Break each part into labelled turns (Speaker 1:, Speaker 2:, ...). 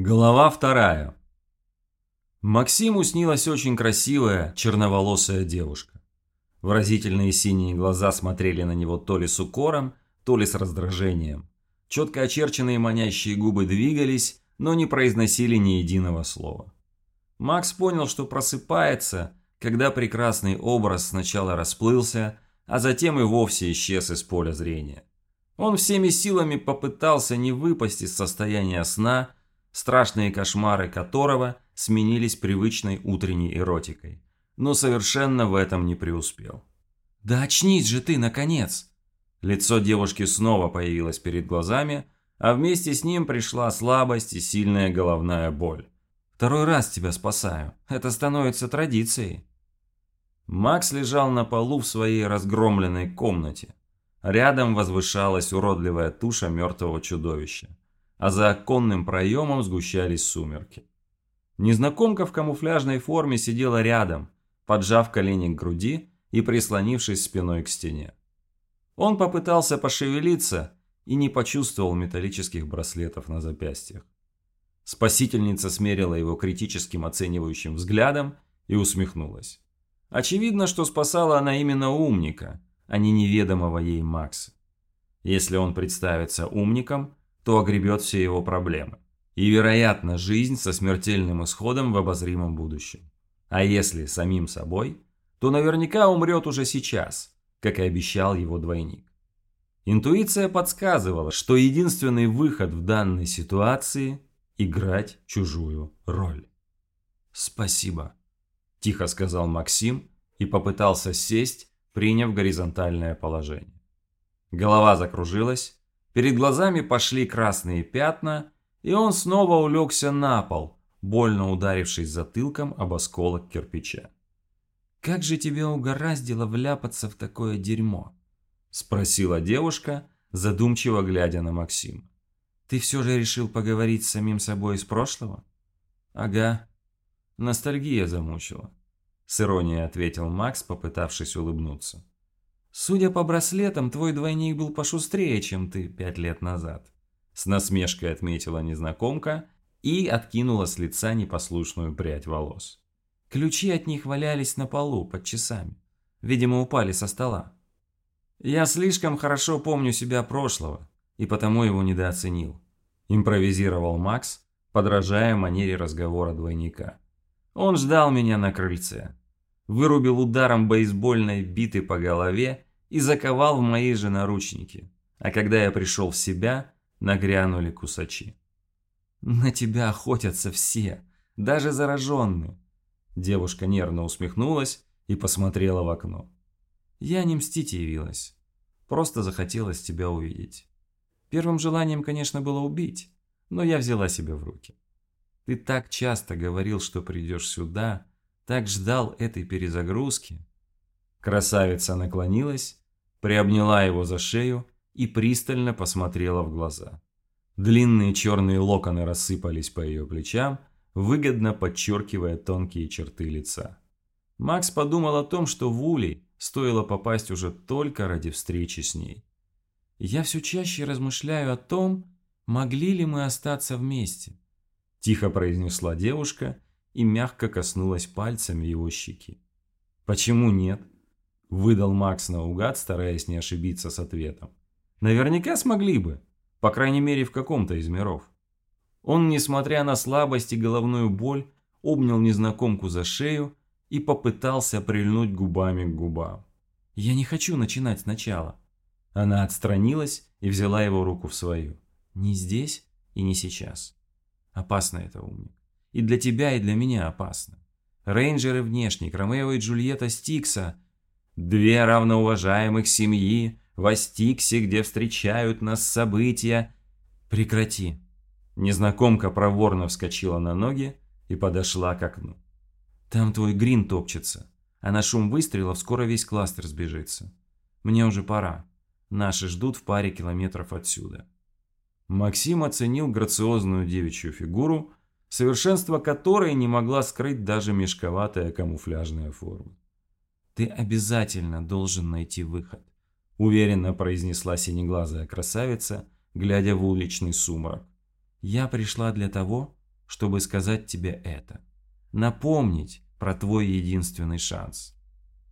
Speaker 1: Глава вторая. Максиму снилась очень красивая черноволосая девушка. Выразительные синие глаза смотрели на него то ли с укором, то ли с раздражением. Четко очерченные манящие губы двигались, но не произносили ни единого слова. Макс понял, что просыпается, когда прекрасный образ сначала расплылся, а затем и вовсе исчез из поля зрения. Он всеми силами попытался не выпасть из состояния сна, страшные кошмары которого сменились привычной утренней эротикой, но совершенно в этом не преуспел. «Да очнись же ты, наконец!» Лицо девушки снова появилось перед глазами, а вместе с ним пришла слабость и сильная головная боль. «Второй раз тебя спасаю. Это становится традицией». Макс лежал на полу в своей разгромленной комнате. Рядом возвышалась уродливая туша мертвого чудовища а за оконным проемом сгущались сумерки. Незнакомка в камуфляжной форме сидела рядом, поджав колени к груди и прислонившись спиной к стене. Он попытался пошевелиться и не почувствовал металлических браслетов на запястьях. Спасительница смерила его критическим оценивающим взглядом и усмехнулась. Очевидно, что спасала она именно умника, а не неведомого ей Макса. Если он представится умником, то огребет все его проблемы. И, вероятно, жизнь со смертельным исходом в обозримом будущем. А если самим собой, то наверняка умрет уже сейчас, как и обещал его двойник. Интуиция подсказывала, что единственный выход в данной ситуации – играть чужую роль. «Спасибо», – тихо сказал Максим и попытался сесть, приняв горизонтальное положение. Голова закружилась, Перед глазами пошли красные пятна, и он снова улегся на пол, больно ударившись затылком об осколок кирпича. «Как же тебя угораздило вляпаться в такое дерьмо?» – спросила девушка, задумчиво глядя на Максима. «Ты все же решил поговорить с самим собой из прошлого?» «Ага. Ностальгия замучила», – с иронией ответил Макс, попытавшись улыбнуться. Судя по браслетам, твой двойник был пошустрее, чем ты пять лет назад. С насмешкой отметила незнакомка и откинула с лица непослушную прядь волос. Ключи от них валялись на полу под часами. Видимо, упали со стола. Я слишком хорошо помню себя прошлого, и потому его недооценил. Импровизировал Макс, подражая манере разговора двойника. Он ждал меня на крыльце, вырубил ударом бейсбольной биты по голове и заковал в мои же наручники. А когда я пришел в себя, нагрянули кусачи. «На тебя охотятся все, даже зараженные». Девушка нервно усмехнулась и посмотрела в окно. «Я не мстить явилась. Просто захотелось тебя увидеть. Первым желанием, конечно, было убить, но я взяла себя в руки. Ты так часто говорил, что придешь сюда, так ждал этой перезагрузки. Красавица наклонилась, приобняла его за шею и пристально посмотрела в глаза. Длинные черные локоны рассыпались по ее плечам, выгодно подчеркивая тонкие черты лица. Макс подумал о том, что в Улей стоило попасть уже только ради встречи с ней. «Я все чаще размышляю о том, могли ли мы остаться вместе», – тихо произнесла девушка – и мягко коснулась пальцами его щеки. «Почему нет?» – выдал Макс наугад, стараясь не ошибиться с ответом. «Наверняка смогли бы, по крайней мере в каком-то из миров». Он, несмотря на слабость и головную боль, обнял незнакомку за шею и попытался прильнуть губами к губам. «Я не хочу начинать сначала». Она отстранилась и взяла его руку в свою. «Не здесь и не сейчас. Опасно это, умник. И для тебя, и для меня опасно. Рейнджеры внешник, Ромео и Джульетта Стикса. Две равноуважаемых семьи в Стиксе, где встречают нас события. Прекрати. Незнакомка проворно вскочила на ноги и подошла к окну. Там твой грин топчется, а на шум выстрелов скоро весь кластер сбежится. Мне уже пора. Наши ждут в паре километров отсюда. Максим оценил грациозную девичью фигуру, совершенство которой не могла скрыть даже мешковатая камуфляжная форма. «Ты обязательно должен найти выход», – уверенно произнесла синеглазая красавица, глядя в уличный сумрак. «Я пришла для того, чтобы сказать тебе это. Напомнить про твой единственный шанс.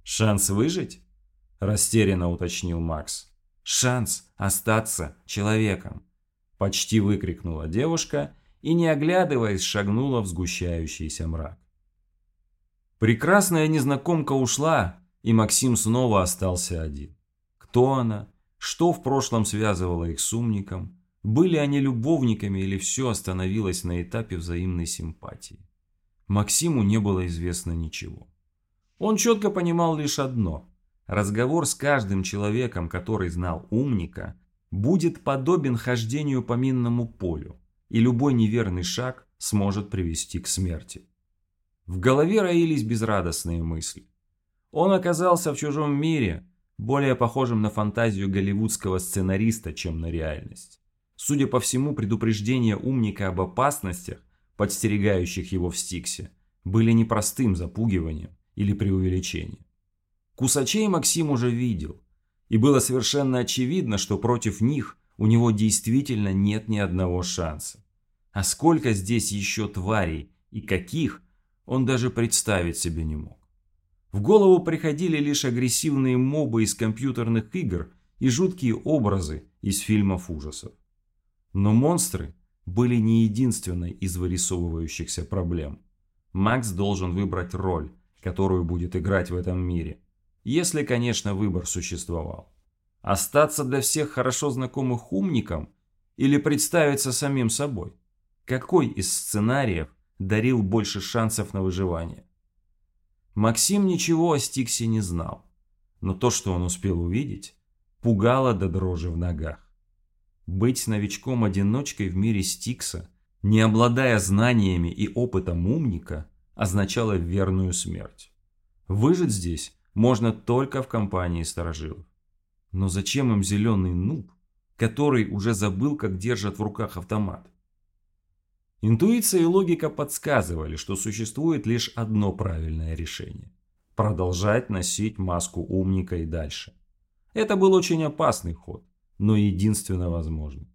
Speaker 1: «Шанс выжить?» – растерянно уточнил Макс. «Шанс остаться человеком!» – почти выкрикнула девушка и, не оглядываясь, шагнула в сгущающийся мрак. Прекрасная незнакомка ушла, и Максим снова остался один. Кто она? Что в прошлом связывало их с умником? Были они любовниками или все остановилось на этапе взаимной симпатии? Максиму не было известно ничего. Он четко понимал лишь одно. Разговор с каждым человеком, который знал умника, будет подобен хождению по минному полю, и любой неверный шаг сможет привести к смерти. В голове роились безрадостные мысли. Он оказался в чужом мире, более похожем на фантазию голливудского сценариста, чем на реальность. Судя по всему, предупреждения умника об опасностях, подстерегающих его в Стиксе, были непростым запугиванием или преувеличением. Кусачей Максим уже видел, и было совершенно очевидно, что против них у него действительно нет ни одного шанса. А сколько здесь еще тварей и каких, он даже представить себе не мог. В голову приходили лишь агрессивные мобы из компьютерных игр и жуткие образы из фильмов ужасов. Но монстры были не единственной из вырисовывающихся проблем. Макс должен выбрать роль, которую будет играть в этом мире. Если, конечно, выбор существовал. Остаться для всех хорошо знакомых умником или представиться самим собой? Какой из сценариев дарил больше шансов на выживание. Максим ничего о Стиксе не знал, но то, что он успел увидеть, пугало до дрожи в ногах. Быть новичком-одиночкой в мире Стикса, не обладая знаниями и опытом умника, означало верную смерть. Выжить здесь можно только в компании сторожилов. Но зачем им зеленый нуб, который уже забыл, как держат в руках автомат? Интуиция и логика подсказывали, что существует лишь одно правильное решение – продолжать носить маску умника и дальше. Это был очень опасный ход, но единственно возможный.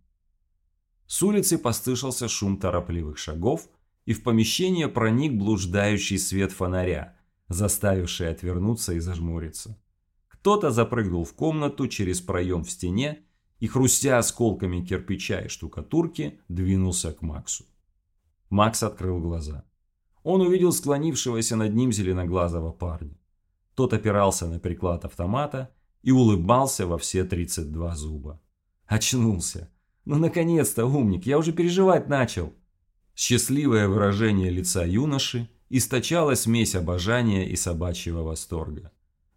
Speaker 1: С улицы послышался шум торопливых шагов, и в помещение проник блуждающий свет фонаря, заставивший отвернуться и зажмуриться. Кто-то запрыгнул в комнату через проем в стене и, хрустя осколками кирпича и штукатурки, двинулся к Максу. Макс открыл глаза. Он увидел склонившегося над ним зеленоглазого парня. Тот опирался на приклад автомата и улыбался во все 32 зуба. Очнулся. Ну, наконец-то, умник, я уже переживать начал. Счастливое выражение лица юноши источало смесь обожания и собачьего восторга.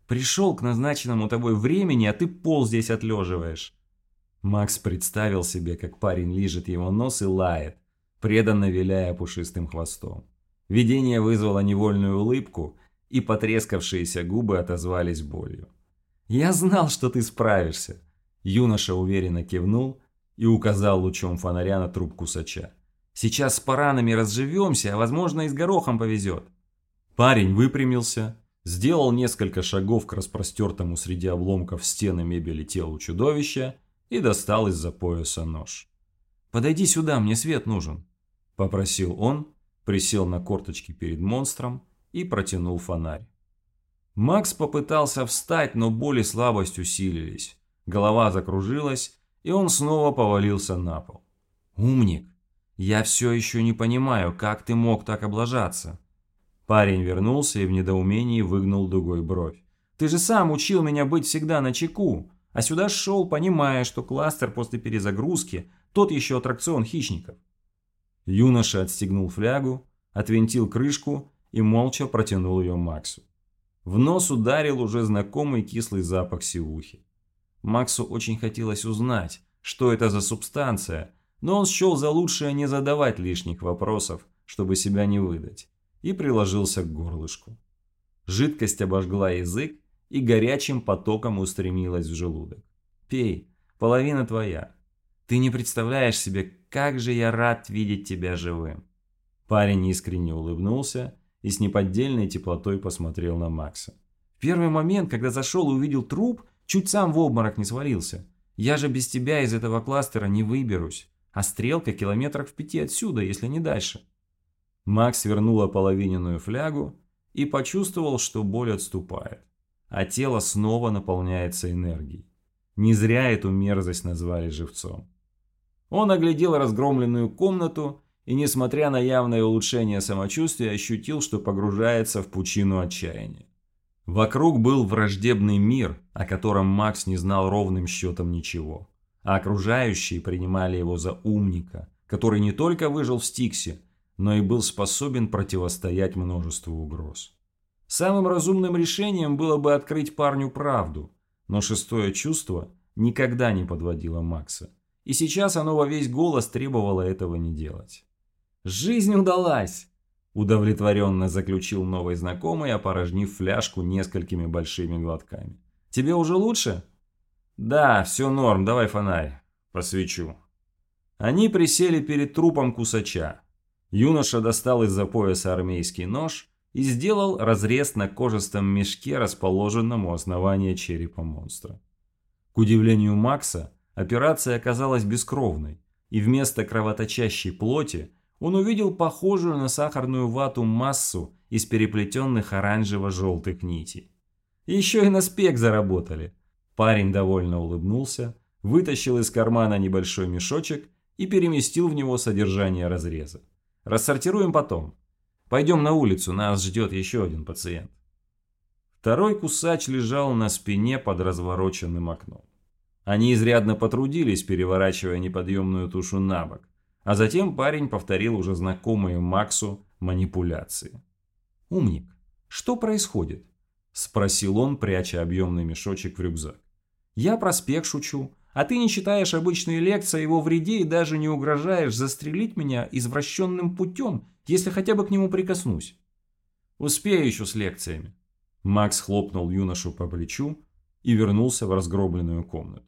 Speaker 1: Пришел к назначенному тобой времени, а ты пол здесь отлеживаешь. Макс представил себе, как парень лижет его нос и лает, преданно виляя пушистым хвостом. Видение вызвало невольную улыбку, и потрескавшиеся губы отозвались болью. «Я знал, что ты справишься!» Юноша уверенно кивнул и указал лучом фонаря на трубку сача. «Сейчас с паранами разживемся, а возможно и с горохом повезет!» Парень выпрямился, сделал несколько шагов к распростертому среди обломков стены мебели телу чудовища и достал из-за пояса нож. «Подойди сюда, мне свет нужен!» – попросил он, присел на корточки перед монстром и протянул фонарь. Макс попытался встать, но боль и слабость усилились. Голова закружилась, и он снова повалился на пол. «Умник, я все еще не понимаю, как ты мог так облажаться?» Парень вернулся и в недоумении выгнул дугой бровь. «Ты же сам учил меня быть всегда на чеку, а сюда шел, понимая, что кластер после перезагрузки – тот еще аттракцион хищников. Юноша отстегнул флягу, отвинтил крышку и молча протянул ее Максу. В нос ударил уже знакомый кислый запах сивухи. Максу очень хотелось узнать, что это за субстанция, но он счел за лучшее не задавать лишних вопросов, чтобы себя не выдать, и приложился к горлышку. Жидкость обожгла язык и горячим потоком устремилась в желудок. «Пей, половина твоя. Ты не представляешь себе, как же я рад видеть тебя живым!» Парень искренне улыбнулся и с неподдельной теплотой посмотрел на Макса. В первый момент, когда зашел и увидел труп, чуть сам в обморок не свалился. Я же без тебя из этого кластера не выберусь, а стрелка километрах в пяти отсюда, если не дальше. Макс вернул ополовиненную флягу и почувствовал, что боль отступает, а тело снова наполняется энергией. Не зря эту мерзость назвали живцом. Он оглядел разгромленную комнату и, несмотря на явное улучшение самочувствия, ощутил, что погружается в пучину отчаяния. Вокруг был враждебный мир, о котором Макс не знал ровным счетом ничего, а окружающие принимали его за умника, который не только выжил в Стиксе, но и был способен противостоять множеству угроз. Самым разумным решением было бы открыть парню правду, но шестое чувство никогда не подводило Макса, и сейчас оно во весь голос требовало этого не делать. «Жизнь удалась!» – удовлетворенно заключил новый знакомый, опорожнив фляжку несколькими большими глотками. «Тебе уже лучше?» «Да, все норм, давай фонарь, посвечу». Они присели перед трупом кусача. Юноша достал из-за пояса армейский нож и сделал разрез на кожистом мешке, расположенном у основания черепа монстра. К удивлению Макса, операция оказалась бескровной, и вместо кровоточащей плоти он увидел похожую на сахарную вату массу из переплетенных оранжево-желтых нитей. Еще и на спек заработали. Парень довольно улыбнулся, вытащил из кармана небольшой мешочек и переместил в него содержание разреза. Рассортируем потом. Пойдем на улицу, нас ждет еще один пациент. Второй кусач лежал на спине под развороченным окном. Они изрядно потрудились, переворачивая неподъемную тушу на бок, а затем парень повторил уже знакомые Максу манипуляции. «Умник, что происходит?» – спросил он, пряча объемный мешочек в рюкзак. «Я проспект шучу, а ты не читаешь обычные лекции о его вреде и даже не угрожаешь застрелить меня извращенным путем, если хотя бы к нему прикоснусь. Успею еще с лекциями. Макс хлопнул юношу по плечу и вернулся в разгробленную комнату.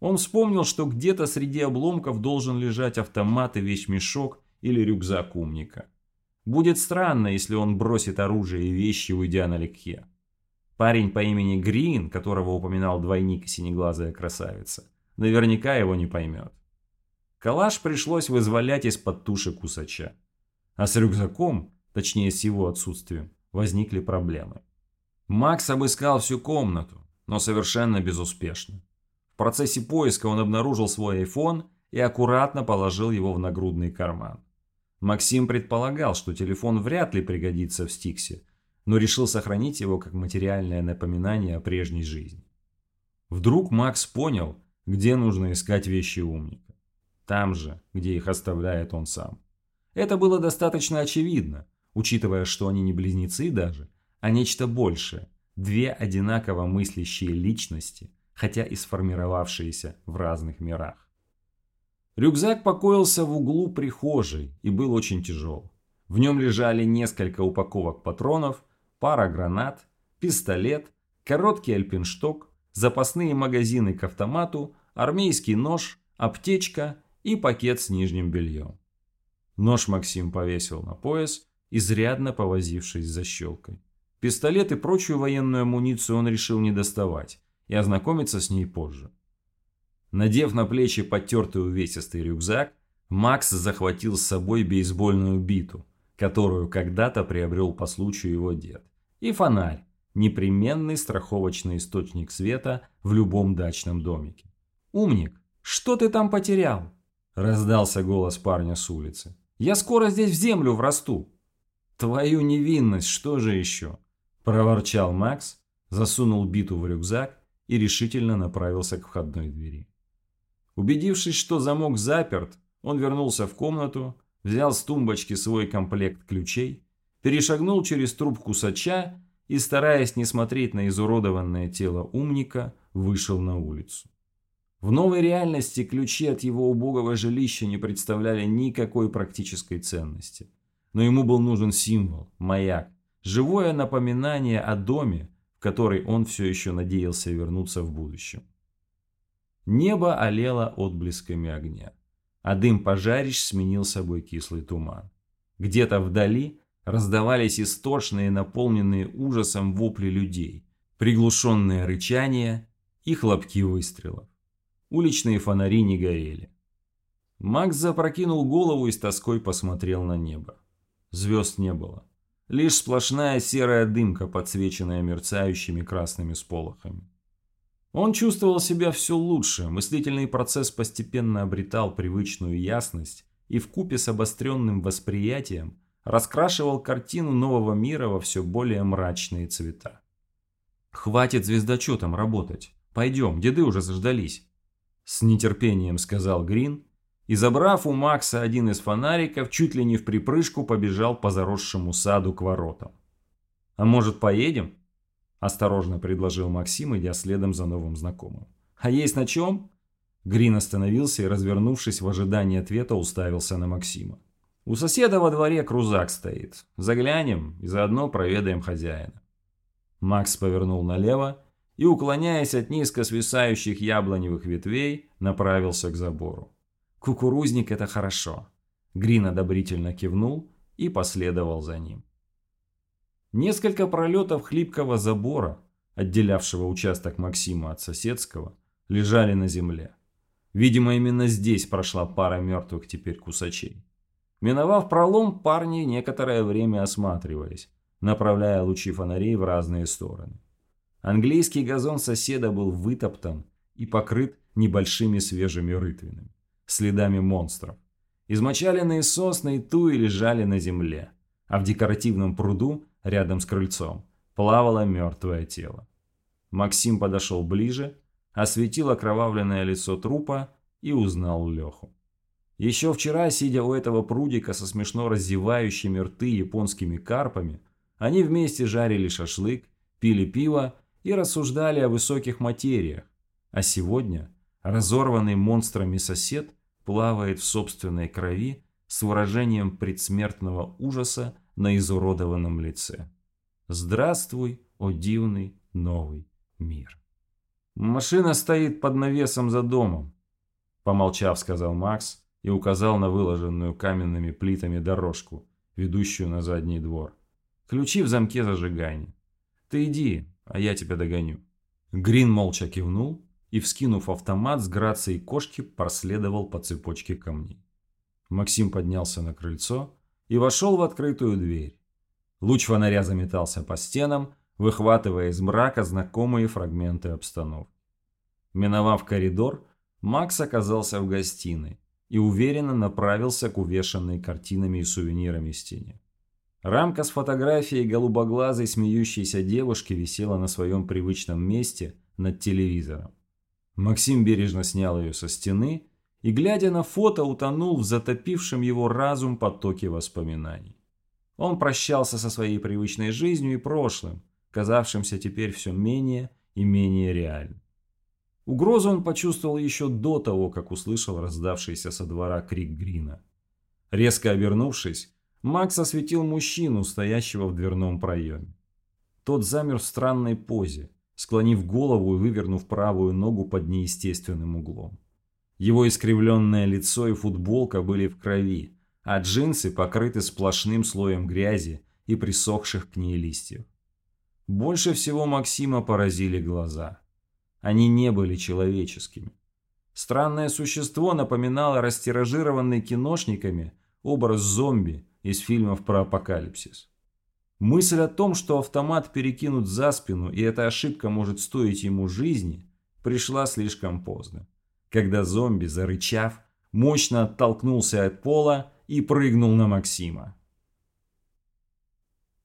Speaker 1: Он вспомнил, что где-то среди обломков должен лежать автомат и вещмешок или рюкзак умника. Будет странно, если он бросит оружие и вещи, уйдя налегке. Парень по имени Грин, которого упоминал двойник синеглазая красавица, наверняка его не поймет. Калаш пришлось вызволять из-под туши кусача. А с рюкзаком, точнее с его отсутствием, возникли проблемы. Макс обыскал всю комнату, но совершенно безуспешно. Процессе поиска он обнаружил свой iPhone и аккуратно положил его в нагрудный карман. Максим предполагал, что телефон вряд ли пригодится в Стиксе, но решил сохранить его как материальное напоминание о прежней жизни. Вдруг Макс понял, где нужно искать вещи умника. Там же, где их оставляет он сам. Это было достаточно очевидно, учитывая, что они не близнецы даже, а нечто большее. Две одинаково мыслящие личности, хотя и сформировавшиеся в разных мирах. Рюкзак покоился в углу прихожей и был очень тяжел. В нем лежали несколько упаковок патронов, пара гранат, пистолет, короткий альпиншток, запасные магазины к автомату, армейский нож, аптечка и пакет с нижним бельем. Нож Максим повесил на пояс, изрядно повозившись за щелкой. Пистолет и прочую военную амуницию он решил не доставать и ознакомиться с ней позже. Надев на плечи потертый увесистый рюкзак, Макс захватил с собой бейсбольную биту, которую когда-то приобрел по случаю его дед и фонарь, непременный страховочный источник света в любом дачном домике. «Умник, что ты там потерял?» – раздался голос парня с улицы. «Я скоро здесь в землю врасту». «Твою невинность, что же еще?» – проворчал Макс, засунул биту в рюкзак и решительно направился к входной двери. Убедившись, что замок заперт, он вернулся в комнату, взял с тумбочки свой комплект ключей перешагнул через труп кусача и, стараясь не смотреть на изуродованное тело умника, вышел на улицу. В новой реальности ключи от его убогого жилища не представляли никакой практической ценности. Но ему был нужен символ, маяк, живое напоминание о доме, в который он все еще надеялся вернуться в будущем. Небо олело отблесками огня, а дым пожарищ сменил собой кислый туман. Где-то вдали раздавались истошные, наполненные ужасом вопли людей, приглушенные рычания и хлопки выстрелов. Уличные фонари не горели. Макс запрокинул голову и с тоской посмотрел на небо. Звезд не было. Лишь сплошная серая дымка, подсвеченная мерцающими красными сполохами. Он чувствовал себя все лучше, мыслительный процесс постепенно обретал привычную ясность и вкупе с обостренным восприятием раскрашивал картину нового мира во все более мрачные цвета. «Хватит звездочетом работать. Пойдем, деды уже заждались», – с нетерпением сказал Грин, и, забрав у Макса один из фонариков, чуть ли не в припрыжку побежал по заросшему саду к воротам. «А может, поедем?» – осторожно предложил Максим, идя следом за новым знакомым. «А есть на чем?» Грин остановился и, развернувшись в ожидании ответа, уставился на Максима. «У соседа во дворе крузак стоит. Заглянем и заодно проведаем хозяина». Макс повернул налево и, уклоняясь от низко свисающих яблоневых ветвей, направился к забору. Кукурузник – это хорошо. Грин одобрительно кивнул и последовал за ним. Несколько пролетов хлипкого забора, отделявшего участок Максима от соседского, лежали на земле. Видимо, именно здесь прошла пара мертвых теперь кусачей. Миновав пролом, парни некоторое время осматривались, направляя лучи фонарей в разные стороны. Английский газон соседа был вытоптан и покрыт небольшими свежими рытвинами следами монстров. Измочаленные сосны и туи лежали на земле, а в декоративном пруду, рядом с крыльцом, плавало мертвое тело. Максим подошел ближе, осветил окровавленное лицо трупа и узнал Леху. Еще вчера, сидя у этого прудика со смешно раздевающими рты японскими карпами, они вместе жарили шашлык, пили пиво и рассуждали о высоких материях. А сегодня разорванный монстрами сосед плавает в собственной крови с выражением предсмертного ужаса на изуродованном лице. Здравствуй, о дивный новый мир. Машина стоит под навесом за домом, помолчав, сказал Макс и указал на выложенную каменными плитами дорожку, ведущую на задний двор. Ключи в замке зажигания. Ты иди, а я тебя догоню. Грин молча кивнул и, вскинув автомат с грацией кошки, проследовал по цепочке камней. Максим поднялся на крыльцо и вошел в открытую дверь. Луч фонаря заметался по стенам, выхватывая из мрака знакомые фрагменты обстановки. Миновав коридор, Макс оказался в гостиной и уверенно направился к увешанной картинами и сувенирами стене. Рамка с фотографией голубоглазой смеющейся девушки висела на своем привычном месте над телевизором. Максим бережно снял ее со стены и, глядя на фото, утонул в затопившем его разум потоке воспоминаний. Он прощался со своей привычной жизнью и прошлым, казавшимся теперь все менее и менее реальным. Угрозу он почувствовал еще до того, как услышал раздавшийся со двора крик Грина. Резко обернувшись, Макс осветил мужчину, стоящего в дверном проеме. Тот замер в странной позе, склонив голову и вывернув правую ногу под неестественным углом. Его искривленное лицо и футболка были в крови, а джинсы покрыты сплошным слоем грязи и присохших к ней листьев. Больше всего Максима поразили глаза. Они не были человеческими. Странное существо напоминало растиражированный киношниками образ зомби из фильмов про апокалипсис. Мысль о том, что автомат перекинут за спину и эта ошибка может стоить ему жизни, пришла слишком поздно. Когда зомби, зарычав, мощно оттолкнулся от пола и прыгнул на Максима.